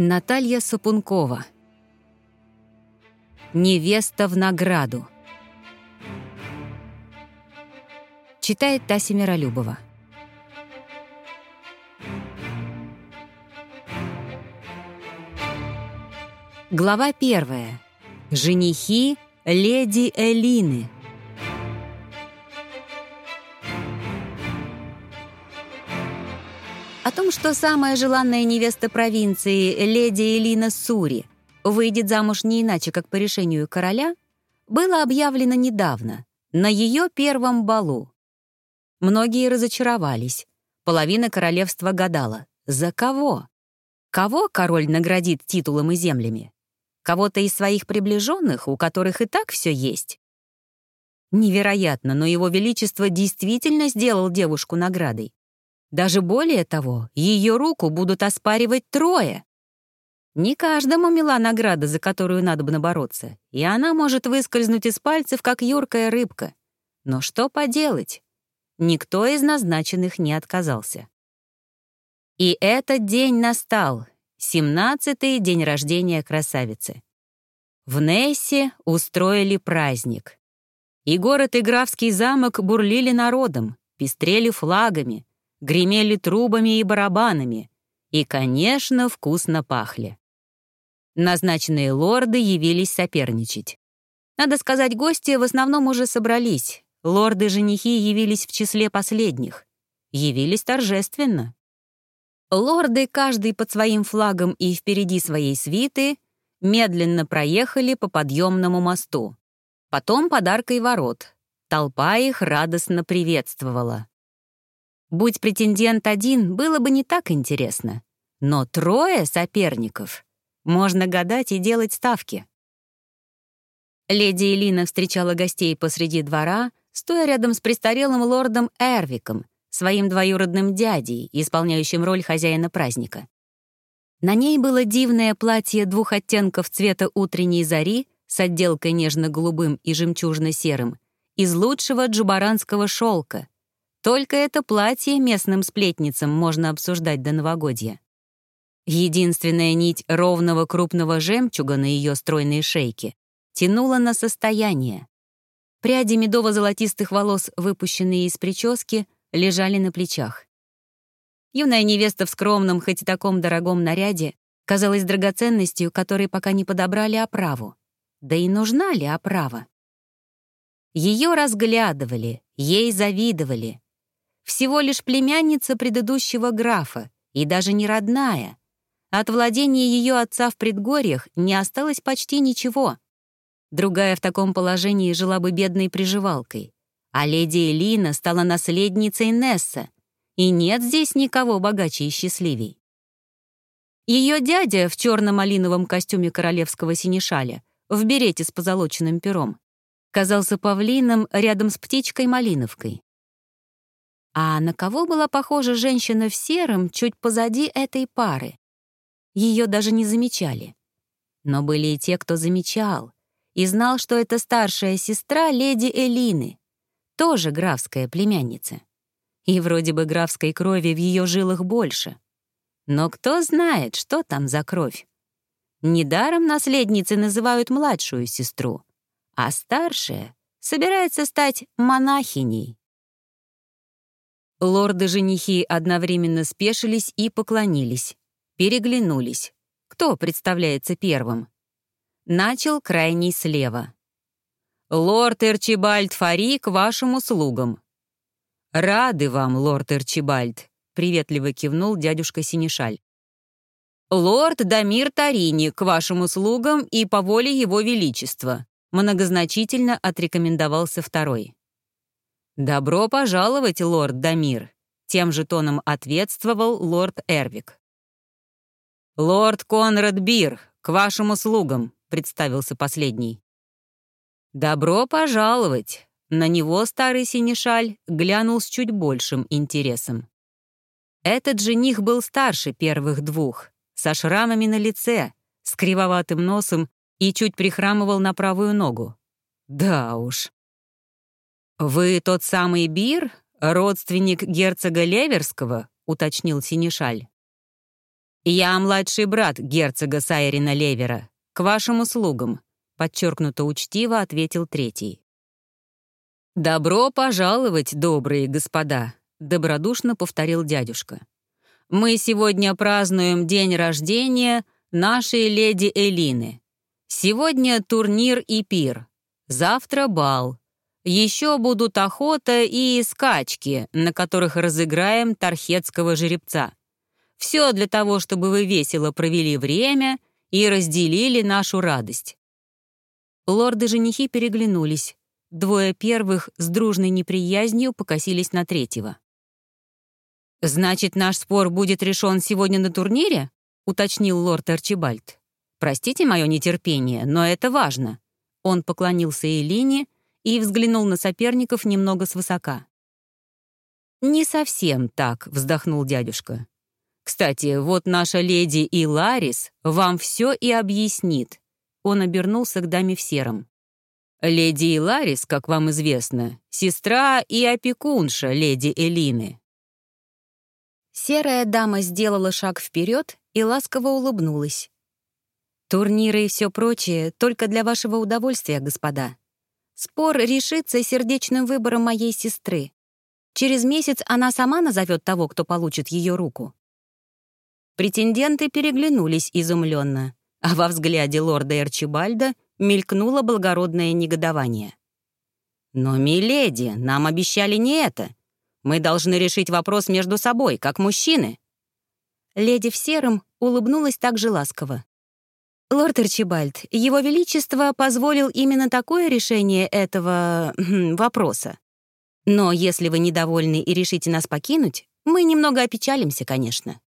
Наталья Сапункова. Невеста в награду. Читает Тася Миролюбова. Глава первая. Женихи леди Элины. О том, что самая желанная невеста провинции, леди Элина Сури, выйдет замуж не иначе, как по решению короля, было объявлено недавно, на ее первом балу. Многие разочаровались. Половина королевства гадала. За кого? Кого король наградит титулом и землями? Кого-то из своих приближенных, у которых и так все есть? Невероятно, но его величество действительно сделал девушку наградой. Даже более того, ее руку будут оспаривать трое. Не каждому мила награда, за которую надо бы набороться, и она может выскользнуть из пальцев, как юркая рыбка. Но что поделать? Никто из назначенных не отказался. И этот день настал, семнадцатый день рождения красавицы. В Нессе устроили праздник. И город и графский замок бурлили народом, пестрели флагами, гремели трубами и барабанами и, конечно, вкусно пахли. Назначенные лорды явились соперничать. Надо сказать, гости в основном уже собрались. Лорды-женихи явились в числе последних. Явились торжественно. Лорды, каждый под своим флагом и впереди своей свиты, медленно проехали по подъемному мосту. Потом подаркой ворот. Толпа их радостно приветствовала. Будь претендент один, было бы не так интересно. Но трое соперников. Можно гадать и делать ставки. Леди Элина встречала гостей посреди двора, стоя рядом с престарелым лордом Эрвиком, своим двоюродным дядей, исполняющим роль хозяина праздника. На ней было дивное платье двух оттенков цвета утренней зари с отделкой нежно-голубым и жемчужно-серым из лучшего джубаранского шелка, только это платье местным сплетницам можно обсуждать до новогодья. Единственная нить ровного крупного жемчуга на ее стройной шейке тянула на состояние. Пряди медово-золотистых волос, выпущенные из прически, лежали на плечах. Юная невеста в скромном, хоть и таком дорогом наряде, казалась драгоценностью, которой пока не подобрали оправу. Да и нужна ли оправа? Ее разглядывали, ей завидовали, всего лишь племянница предыдущего графа, и даже не родная. От владения ее отца в предгорьях не осталось почти ничего. Другая в таком положении жила бы бедной приживалкой. А леди Элина стала наследницей Несса, и нет здесь никого богаче и счастливей. Ее дядя в черно-малиновом костюме королевского синешаля, в берете с позолоченным пером, казался павлином рядом с птичкой-малиновкой. А на кого была похожа женщина в сером чуть позади этой пары? Ее даже не замечали. Но были и те, кто замечал, и знал, что это старшая сестра леди Элины, тоже графская племянница. И вроде бы графской крови в ее жилах больше. Но кто знает, что там за кровь? Недаром наследницы называют младшую сестру, а старшая собирается стать монахиней. Лорды-женихи одновременно спешились и поклонились. Переглянулись. Кто представляется первым? Начал крайний слева. «Лорд Эрчибальд Фари к вашим услугам». «Рады вам, лорд Эрчибальд», — приветливо кивнул дядюшка Синишаль. «Лорд Дамир Тарини к вашим услугам и по воле его величества», многозначительно отрекомендовался второй. «Добро пожаловать, лорд Дамир», — тем же тоном ответствовал лорд Эрвик. «Лорд Конрад Бир, к вашим услугам», — представился последний. «Добро пожаловать», — на него старый синешаль глянул с чуть большим интересом. Этот жених был старше первых двух, со шрамами на лице, с кривоватым носом и чуть прихрамывал на правую ногу. Да уж, «Вы тот самый Бир, родственник герцога Леверского?» — уточнил Синишаль. «Я младший брат герцога Сайрина Левера. К вашим услугам», — подчеркнуто учтиво ответил третий. «Добро пожаловать, добрые господа», — добродушно повторил дядюшка. «Мы сегодня празднуем день рождения нашей леди Элины. Сегодня турнир и пир. Завтра бал. Еще будут охота и скачки, на которых разыграем тархетского жеребца. Все для того, чтобы вы весело провели время и разделили нашу радость. Лорды-женихи переглянулись. Двое первых с дружной неприязнью покосились на третьего. «Значит, наш спор будет решен сегодня на турнире?» — уточнил лорд Арчибальд. «Простите мое нетерпение, но это важно». Он поклонился Элине и взглянул на соперников немного свысока. «Не совсем так», — вздохнул дядюшка. «Кстати, вот наша леди и Ларис вам все и объяснит». Он обернулся к даме в сером. «Леди и Ларис, как вам известно, сестра и опекунша леди Элины». Серая дама сделала шаг вперед и ласково улыбнулась. Турниры и все прочее только для вашего удовольствия, господа. Спор решится сердечным выбором моей сестры. Через месяц она сама назовет того, кто получит ее руку. Претенденты переглянулись изумленно, а во взгляде лорда Эрчибальда мелькнуло благородное негодование. «Но, миледи, нам обещали не это. Мы должны решить вопрос между собой, как мужчины». Леди в сером улыбнулась так же ласково. «Лорд Арчибальд, Его Величество позволил именно такое решение этого хм, вопроса. Но если вы недовольны и решите нас покинуть, мы немного опечалимся, конечно».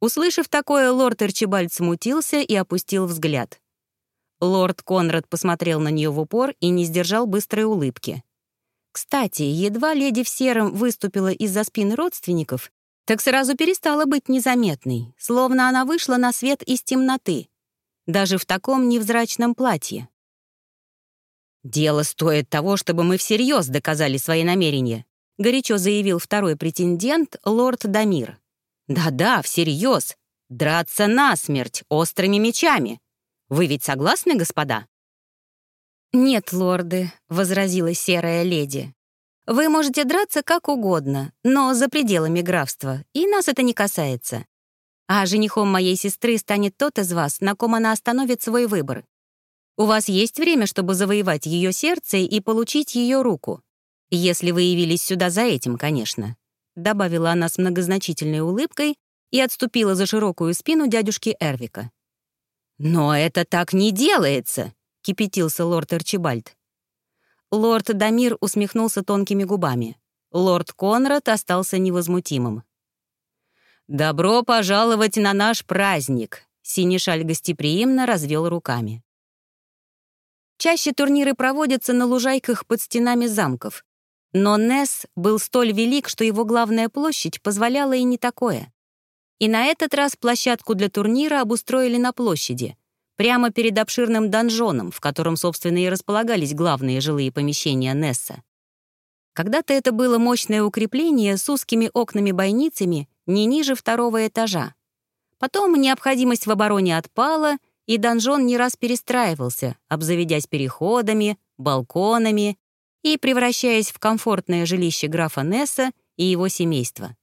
Услышав такое, лорд Арчибальд смутился и опустил взгляд. Лорд Конрад посмотрел на нее в упор и не сдержал быстрой улыбки. Кстати, едва леди в сером выступила из-за спин родственников, так сразу перестала быть незаметной, словно она вышла на свет из темноты даже в таком невзрачном платье. «Дело стоит того, чтобы мы всерьез доказали свои намерения», горячо заявил второй претендент, лорд Дамир. «Да-да, всерьез. Драться насмерть, острыми мечами. Вы ведь согласны, господа?» «Нет, лорды», — возразила серая леди. «Вы можете драться как угодно, но за пределами графства, и нас это не касается. А женихом моей сестры станет тот из вас, на ком она остановит свой выбор. У вас есть время, чтобы завоевать ее сердце и получить ее руку. Если вы явились сюда за этим, конечно», — добавила она с многозначительной улыбкой и отступила за широкую спину дядюшки Эрвика. «Но это так не делается!» — кипятился лорд Арчибальд. Лорд Дамир усмехнулся тонкими губами. Лорд Конрад остался невозмутимым. «Добро пожаловать на наш праздник!» Синишаль гостеприимно развел руками. Чаще турниры проводятся на лужайках под стенами замков. Но Несс был столь велик, что его главная площадь позволяла и не такое. И на этот раз площадку для турнира обустроили на площади, прямо перед обширным донжоном, в котором, собственно, и располагались главные жилые помещения Несса. Когда-то это было мощное укрепление с узкими окнами-бойницами не ниже второго этажа. Потом необходимость в обороне отпала, и донжон не раз перестраивался, обзаведясь переходами, балконами и превращаясь в комфортное жилище графа Несса и его семейства.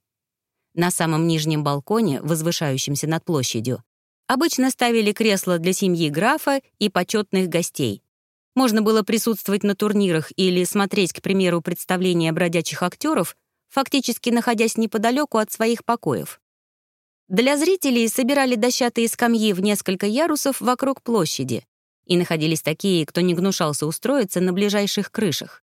На самом нижнем балконе, возвышающемся над площадью, обычно ставили кресла для семьи графа и почетных гостей. Можно было присутствовать на турнирах или смотреть, к примеру, представления бродячих актеров фактически находясь неподалеку от своих покоев. Для зрителей собирали дощатые скамьи в несколько ярусов вокруг площади, и находились такие, кто не гнушался устроиться на ближайших крышах.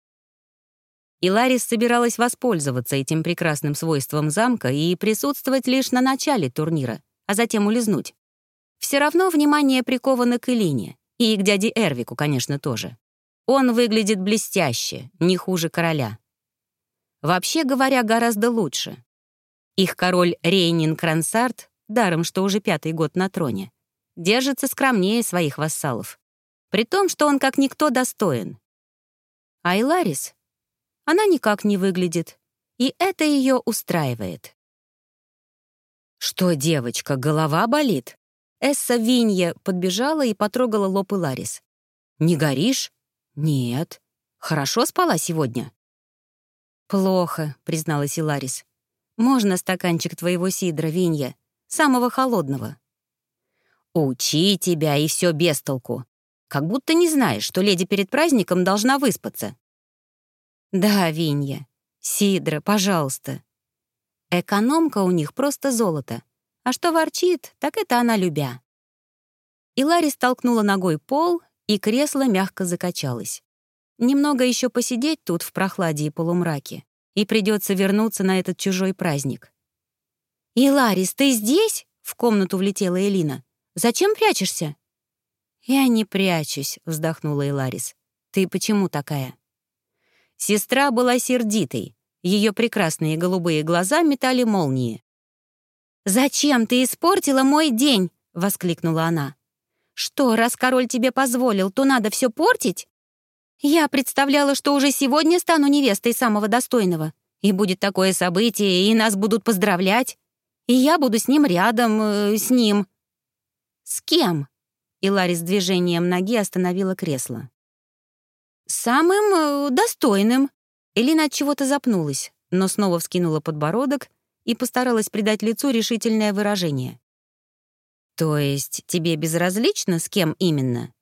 И Ларис собиралась воспользоваться этим прекрасным свойством замка и присутствовать лишь на начале турнира, а затем улизнуть. Все равно внимание приковано к Элине, и к дяде Эрвику, конечно, тоже. Он выглядит блестяще, не хуже короля. Вообще говоря, гораздо лучше. Их король Рейнин Крансарт, даром что уже пятый год на троне, держится скромнее своих вассалов, при том, что он как никто достоин. А Иларис? Она никак не выглядит, и это ее устраивает. «Что, девочка, голова болит?» Эсса Винья подбежала и потрогала лоб Иларис. «Не горишь?» «Нет». «Хорошо спала сегодня?» «Плохо», — призналась Иларис. «Можно стаканчик твоего сидра, Винья, самого холодного?» «Учи тебя, и все без толку. Как будто не знаешь, что леди перед праздником должна выспаться». «Да, Винья. Сидра, пожалуйста». Экономка у них просто золото. А что ворчит, так это она любя. И Ларри столкнула ногой пол, и кресло мягко закачалось. Немного еще посидеть тут в прохладе и полумраке, и придется вернуться на этот чужой праздник. «Иларис, ты здесь?» — в комнату влетела Элина. «Зачем прячешься?» «Я не прячусь», — вздохнула Иларис. «Ты почему такая?» Сестра была сердитой. Ее прекрасные голубые глаза метали молнии. «Зачем ты испортила мой день?» — воскликнула она. «Что, раз король тебе позволил, то надо все портить?» «Я представляла, что уже сегодня стану невестой самого достойного, и будет такое событие, и нас будут поздравлять, и я буду с ним рядом, э, с ним». «С кем?» И Ларри с движением ноги остановила кресло. «Самым э, достойным». Элина от чего-то запнулась, но снова вскинула подбородок и постаралась придать лицу решительное выражение. «То есть тебе безразлично, с кем именно?»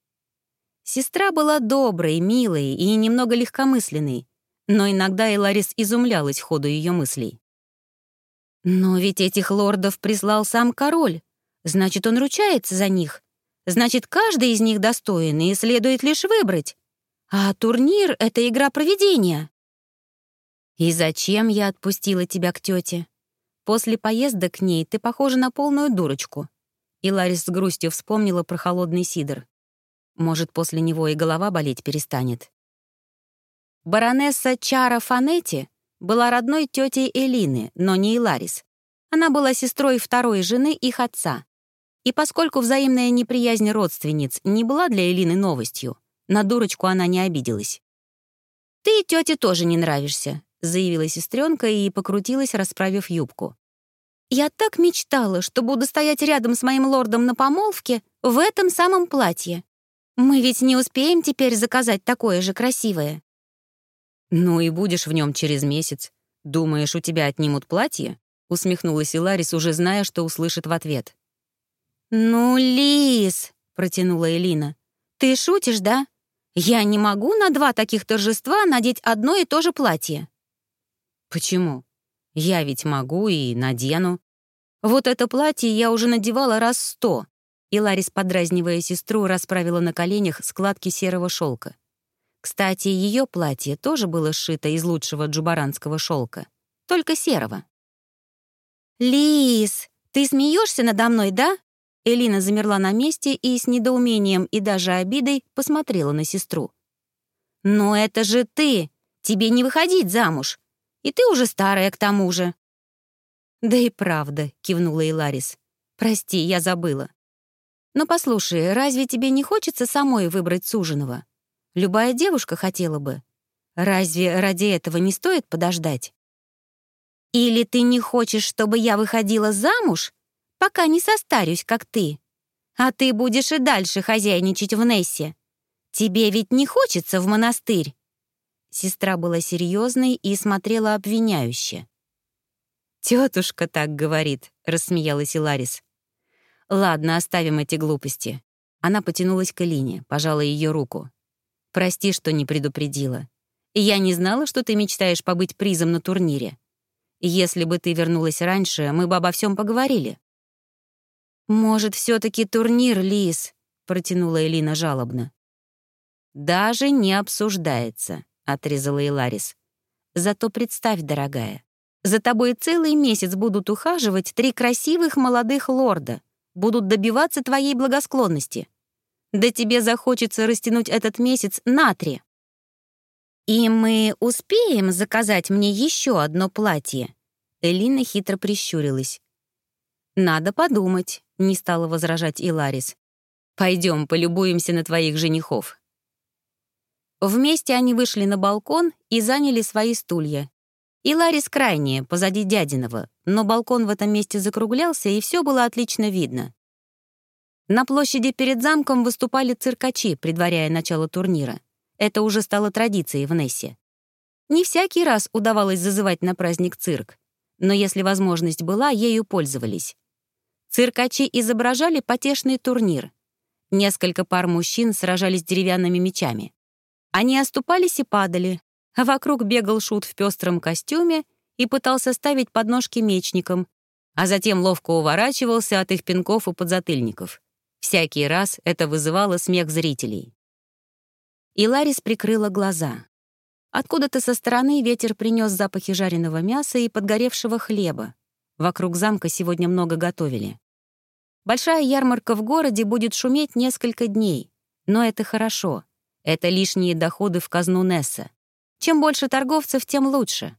Сестра была доброй, милой и немного легкомысленной, но иногда Эларис изумлялась ходу ее мыслей. «Но ведь этих лордов прислал сам король. Значит, он ручается за них. Значит, каждый из них достоин, и следует лишь выбрать. А турнир — это игра проведения. И зачем я отпустила тебя к тете? После поездок к ней ты похожа на полную дурочку. И Ларис с грустью вспомнила про холодный сидр. Может, после него и голова болеть перестанет. Баронесса Чара Фанетти была родной тетей Элины, но не Иларис. Она была сестрой второй жены их отца. И поскольку взаимная неприязнь родственниц не была для Элины новостью, на дурочку она не обиделась. «Ты тете тоже не нравишься», — заявила сестренка и покрутилась, расправив юбку. «Я так мечтала, что буду стоять рядом с моим лордом на помолвке в этом самом платье. Мы ведь не успеем теперь заказать такое же красивое». «Ну и будешь в нем через месяц. Думаешь, у тебя отнимут платье?» — усмехнулась Иларис, уже зная, что услышит в ответ. «Ну, Лис!» — протянула Элина. «Ты шутишь, да? Я не могу на два таких торжества надеть одно и то же платье». «Почему? Я ведь могу и надену. Вот это платье я уже надевала раз сто». И Ларис, подразнивая сестру, расправила на коленях складки серого шелка. Кстати, ее платье тоже было сшито из лучшего джубаранского шелка, только серого. «Лис, ты смеешься надо мной, да?» Элина замерла на месте и с недоумением и даже обидой посмотрела на сестру. «Но это же ты! Тебе не выходить замуж! И ты уже старая к тому же!» «Да и правда», — кивнула Иларис. «Прости, я забыла. Но послушай, разве тебе не хочется самой выбрать суженого? Любая девушка хотела бы. Разве ради этого не стоит подождать?» «Или ты не хочешь, чтобы я выходила замуж?» пока не состарюсь, как ты. А ты будешь и дальше хозяйничать в Нессе. Тебе ведь не хочется в монастырь?» Сестра была серьезной и смотрела обвиняюще. «Тетушка так говорит», — рассмеялась Иларис. «Ладно, оставим эти глупости». Она потянулась к Элине, пожала ее руку. «Прости, что не предупредила. Я не знала, что ты мечтаешь побыть призом на турнире. Если бы ты вернулась раньше, мы бы обо всем поговорили». «Может, все таки турнир, Лис?» — протянула Элина жалобно. «Даже не обсуждается», — отрезала Иларис. «Зато представь, дорогая, за тобой целый месяц будут ухаживать три красивых молодых лорда, будут добиваться твоей благосклонности. Да тебе захочется растянуть этот месяц на три. «И мы успеем заказать мне еще одно платье?» Элина хитро прищурилась. «Надо подумать», — не стала возражать и Ларис. «Пойдем, полюбуемся на твоих женихов». Вместе они вышли на балкон и заняли свои стулья. И Ларис крайняя, позади дядиного, но балкон в этом месте закруглялся, и все было отлично видно. На площади перед замком выступали циркачи, предваряя начало турнира. Это уже стало традицией в Нессе. Не всякий раз удавалось зазывать на праздник цирк, но если возможность была, ею пользовались. Циркачи изображали потешный турнир. Несколько пар мужчин сражались деревянными мечами. Они оступались и падали, а вокруг бегал шут в пестром костюме и пытался ставить подножки мечникам, а затем ловко уворачивался от их пинков и подзатыльников. Всякий раз это вызывало смех зрителей. И Ларис прикрыла глаза. Откуда-то со стороны ветер принес запахи жареного мяса и подгоревшего хлеба. Вокруг замка сегодня много готовили. Большая ярмарка в городе будет шуметь несколько дней, но это хорошо. Это лишние доходы в казну Несса. Чем больше торговцев, тем лучше.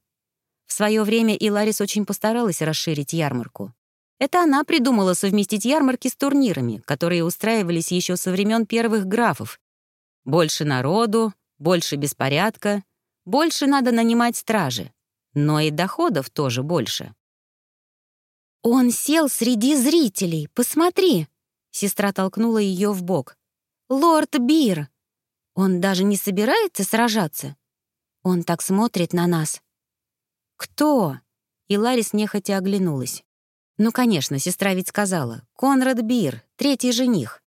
В свое время Иларис очень постаралась расширить ярмарку. Это она придумала совместить ярмарки с турнирами, которые устраивались еще со времен первых графов. Больше народу, больше беспорядка, больше надо нанимать стражи. Но и доходов тоже больше. «Он сел среди зрителей, посмотри!» Сестра толкнула ее в бок. «Лорд Бир! Он даже не собирается сражаться?» Он так смотрит на нас. «Кто?» И Ларис нехотя оглянулась. Ну, конечно, сестра ведь сказала. Конрад Бир, третий жених.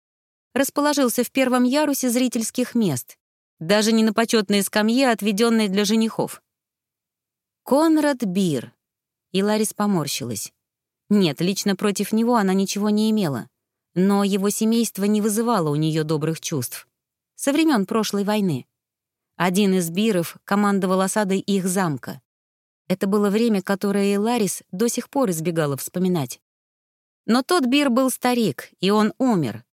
Расположился в первом ярусе зрительских мест. Даже не на почетной скамье, отведенной для женихов. Конрад Бир. И Ларис поморщилась. Нет, лично против него она ничего не имела. Но его семейство не вызывало у нее добрых чувств. Со времен прошлой войны. Один из биров командовал осадой их замка. Это было время, которое Ларис до сих пор избегала вспоминать. Но тот бир был старик, и он умер.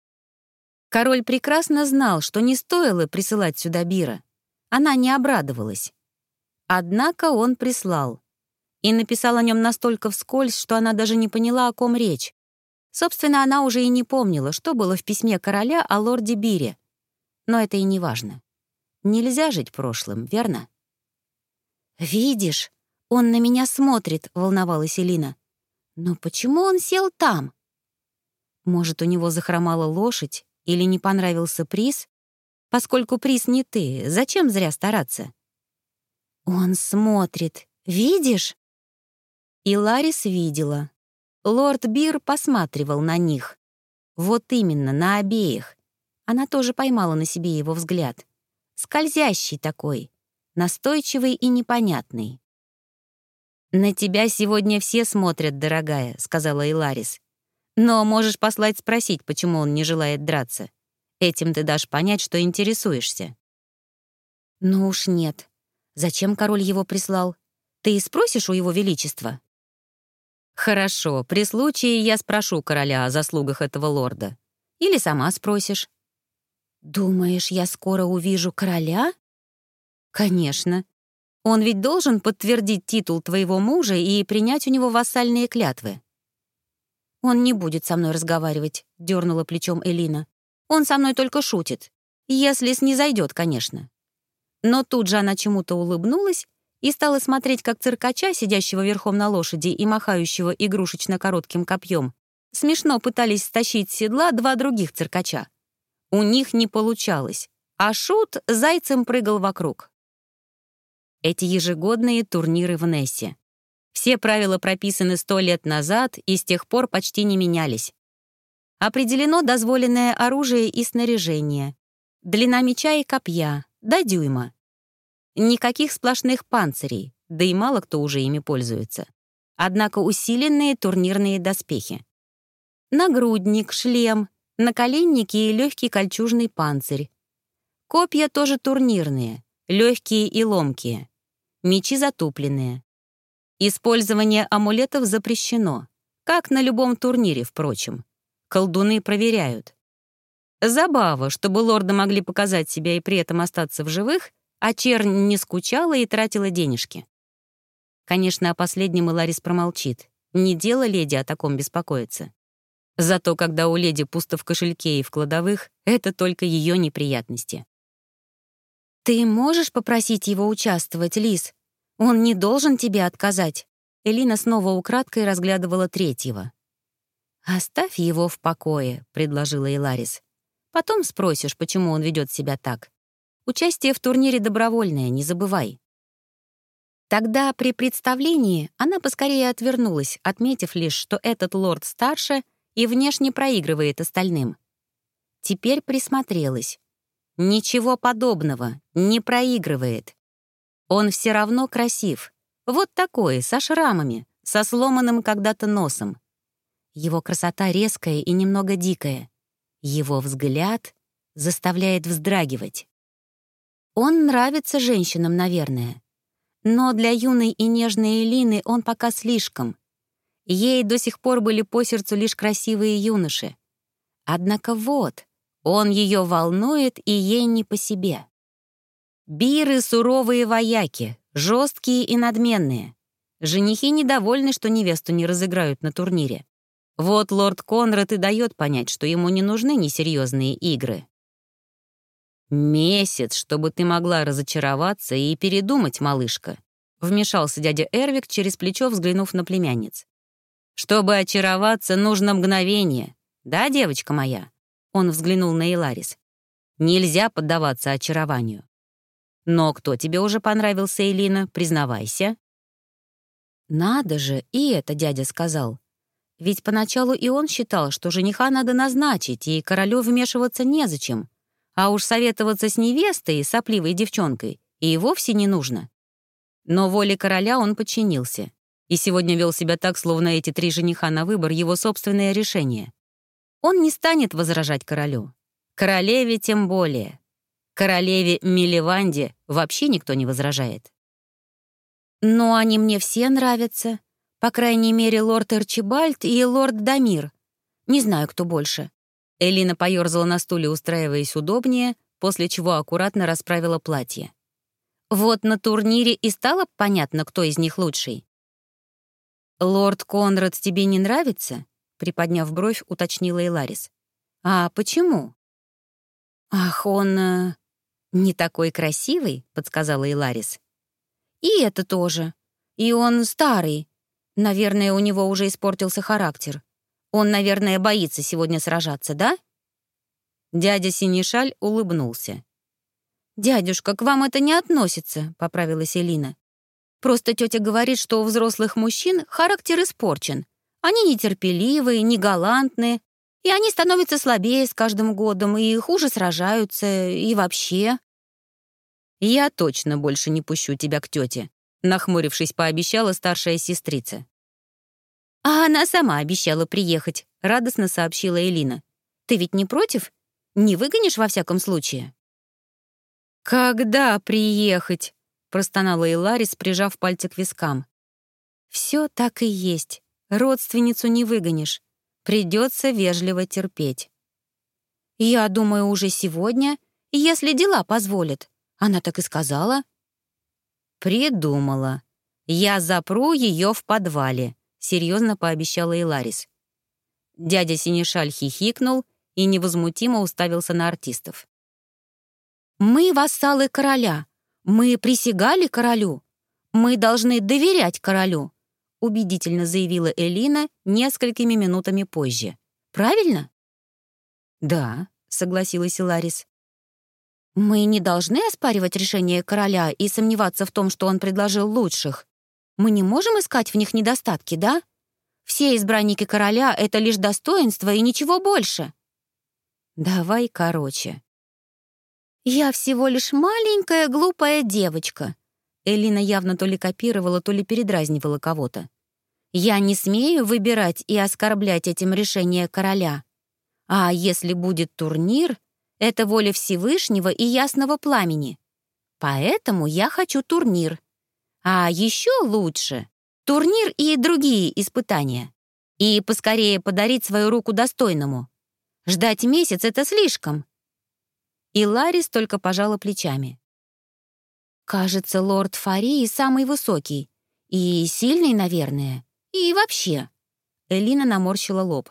Король прекрасно знал, что не стоило присылать сюда бира. Она не обрадовалась. Однако он прислал. И написал о нем настолько вскользь, что она даже не поняла, о ком речь. Собственно, она уже и не помнила, что было в письме короля о лорде Бире. Но это и не важно. Нельзя жить прошлым, верно? «Видишь, он на меня смотрит», — волновалась Элина. «Но почему он сел там?» Может, у него захромала лошадь или не понравился приз? Поскольку приз не ты, зачем зря стараться? «Он смотрит, видишь?» И Ларис видела. Лорд Бир посматривал на них. Вот именно, на обеих. Она тоже поймала на себе его взгляд скользящий такой, настойчивый и непонятный. «На тебя сегодня все смотрят, дорогая», — сказала Иларис. «Но можешь послать спросить, почему он не желает драться. Этим ты дашь понять, что интересуешься». «Ну уж нет. Зачем король его прислал? Ты и спросишь у его величества?» «Хорошо, при случае я спрошу короля о заслугах этого лорда. Или сама спросишь. «Думаешь, я скоро увижу короля?» «Конечно. Он ведь должен подтвердить титул твоего мужа и принять у него вассальные клятвы». «Он не будет со мной разговаривать», — дернула плечом Элина. «Он со мной только шутит. Если снизойдет, конечно». Но тут же она чему-то улыбнулась и стала смотреть, как циркача, сидящего верхом на лошади и махающего игрушечно коротким копьем, смешно пытались стащить с седла два других циркача. У них не получалось, а Шут зайцем прыгал вокруг. Эти ежегодные турниры в Нессе. Все правила прописаны сто лет назад и с тех пор почти не менялись. Определено дозволенное оружие и снаряжение. Длина меча и копья — до дюйма. Никаких сплошных панцирей, да и мало кто уже ими пользуется. Однако усиленные турнирные доспехи. Нагрудник, шлем, наколенники и легкий кольчужный панцирь. Копья тоже турнирные, легкие и ломкие. Мечи затупленные. Использование амулетов запрещено, как на любом турнире, впрочем. Колдуны проверяют. Забава, чтобы лорды могли показать себя и при этом остаться в живых, а чернь не скучала и тратила денежки. Конечно, о последнем Ларис промолчит. Не дело леди о таком беспокоиться. Зато когда у леди пусто в кошельке и в кладовых, это только ее неприятности. «Ты можешь попросить его участвовать, Лис? Он не должен тебе отказать. Элина снова украдкой разглядывала третьего. «Оставь его в покое», — предложила Иларис. «Потом спросишь, почему он ведет себя так. Участие в турнире добровольное, не забывай». Тогда при представлении она поскорее отвернулась, отметив лишь, что этот лорд старше и внешне проигрывает остальным. Теперь присмотрелась. Ничего подобного, не проигрывает. Он все равно красив. Вот такой, со шрамами, со сломанным когда-то носом. Его красота резкая и немного дикая. Его взгляд заставляет вздрагивать. Он нравится женщинам, наверное. Но для юной и нежной Элины он пока слишком. Ей до сих пор были по сердцу лишь красивые юноши. Однако вот, он ее волнует, и ей не по себе. Биры — суровые вояки, жесткие и надменные. Женихи недовольны, что невесту не разыграют на турнире. Вот лорд Конрад и дает понять, что ему не нужны несерьезные игры. «Месяц, чтобы ты могла разочароваться и передумать, малышка», — вмешался дядя Эрвик через плечо, взглянув на племянниц. «Чтобы очароваться, нужно мгновение. Да, девочка моя?» Он взглянул на Иларис. «Нельзя поддаваться очарованию. Но кто тебе уже понравился, Элина, признавайся». «Надо же, и это дядя сказал. Ведь поначалу и он считал, что жениха надо назначить, и королю вмешиваться незачем. А уж советоваться с невестой, сопливой девчонкой, и вовсе не нужно. Но воле короля он подчинился. И сегодня вел себя так, словно эти три жениха на выбор — его собственное решение. Он не станет возражать королю. Королеве тем более. Королеве Миливанде вообще никто не возражает. Но они мне все нравятся. По крайней мере, лорд Эрчибальд и лорд Дамир. Не знаю, кто больше. Элина поёрзала на стуле, устраиваясь удобнее, после чего аккуратно расправила платье. Вот на турнире и стало понятно, кто из них лучший. «Лорд Конрад тебе не нравится?» Приподняв бровь, уточнила Иларис. «А почему?» «Ах, он... Э, не такой красивый», — подсказала Иларис. «И это тоже. И он старый. Наверное, у него уже испортился характер. Он, наверное, боится сегодня сражаться, да?» Дядя Синишаль улыбнулся. «Дядюшка, к вам это не относится», — поправилась Элина. «Просто тетя говорит, что у взрослых мужчин характер испорчен, они нетерпеливые, не галантные, и они становятся слабее с каждым годом, и хуже сражаются, и вообще. «Я точно больше не пущу тебя к тете», — нахмурившись, пообещала старшая сестрица. «А она сама обещала приехать», — радостно сообщила Элина. «Ты ведь не против? Не выгонишь во всяком случае?» «Когда приехать?» — простонала Иларис, прижав пальцы к вискам. «Все так и есть. Родственницу не выгонишь. Придется вежливо терпеть. Я думаю, уже сегодня, если дела позволят. Она так и сказала. Придумала. Я запру ее в подвале, серьезно пообещала Иларис. Дядя Синишаль хихикнул и невозмутимо уставился на артистов. «Мы вассалы короля. Мы присягали королю. Мы должны доверять королю. — убедительно заявила Элина несколькими минутами позже. «Правильно?» «Да», — согласилась Ларис. «Мы не должны оспаривать решение короля и сомневаться в том, что он предложил лучших. Мы не можем искать в них недостатки, да? Все избранники короля — это лишь достоинство и ничего больше». «Давай короче». «Я всего лишь маленькая глупая девочка», Элина явно то ли копировала, то ли передразнивала кого-то. «Я не смею выбирать и оскорблять этим решение короля. А если будет турнир, это воля Всевышнего и ясного пламени. Поэтому я хочу турнир. А еще лучше — турнир и другие испытания. И поскорее подарить свою руку достойному. Ждать месяц — это слишком». И Ларис только пожала плечами. Кажется, лорд Фарии самый высокий. И сильный, наверное. И вообще. Элина наморщила лоб.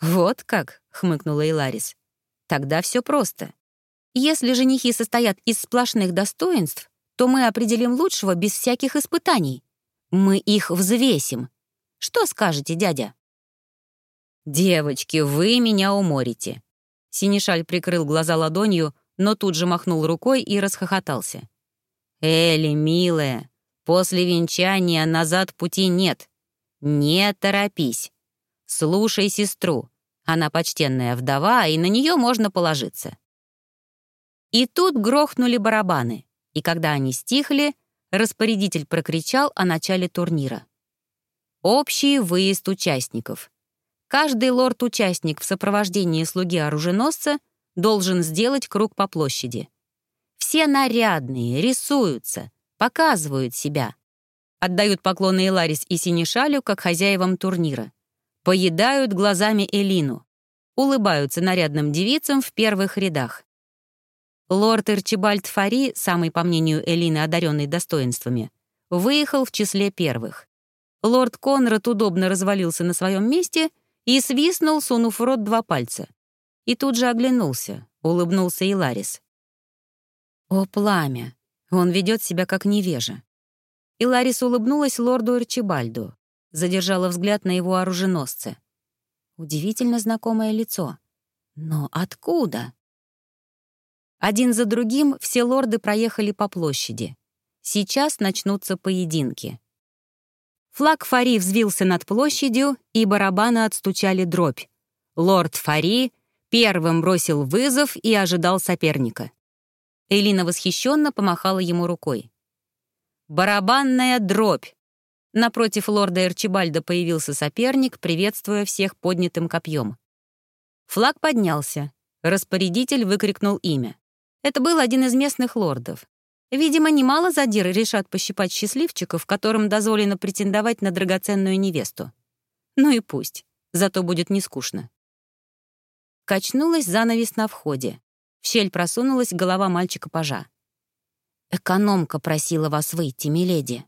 «Вот как», — хмыкнула Иларис. «Тогда все просто. Если женихи состоят из сплошных достоинств, то мы определим лучшего без всяких испытаний. Мы их взвесим. Что скажете, дядя?» «Девочки, вы меня уморите!» Синишаль прикрыл глаза ладонью, но тут же махнул рукой и расхохотался. «Элли, милая, после венчания назад пути нет. Не торопись. Слушай сестру. Она почтенная вдова, и на нее можно положиться». И тут грохнули барабаны, и когда они стихли, распорядитель прокричал о начале турнира. Общий выезд участников. Каждый лорд-участник в сопровождении слуги-оруженосца должен сделать круг по площади. Все нарядные, рисуются, показывают себя. Отдают поклоны Эларис и Синишалю как хозяевам турнира. Поедают глазами Элину. Улыбаются нарядным девицам в первых рядах. Лорд Эрчибальд Фари, самый, по мнению Элины, одаренный достоинствами, выехал в числе первых лорд Конрад удобно развалился на своем месте и свистнул, сунув в рот два пальца. И тут же оглянулся, улыбнулся и Ларис. «О, пламя! Он ведет себя как невежа». И Ларис улыбнулась лорду Арчибальду, задержала взгляд на его оруженосце. Удивительно знакомое лицо. Но откуда? Один за другим все лорды проехали по площади. Сейчас начнутся поединки. Флаг Фари взвился над площадью, и барабаны отстучали дробь. Лорд Фари первым бросил вызов и ожидал соперника. Элина восхищенно помахала ему рукой. «Барабанная дробь!» Напротив лорда Эрчибальда появился соперник, приветствуя всех поднятым копьем. Флаг поднялся. Распорядитель выкрикнул имя. Это был один из местных лордов. Видимо, немало задиры решат пощипать счастливчиков, которым дозволено претендовать на драгоценную невесту. Ну и пусть, зато будет не скучно. Качнулась занавес на входе. В щель просунулась голова мальчика-пажа. «Экономка просила вас выйти, миледи».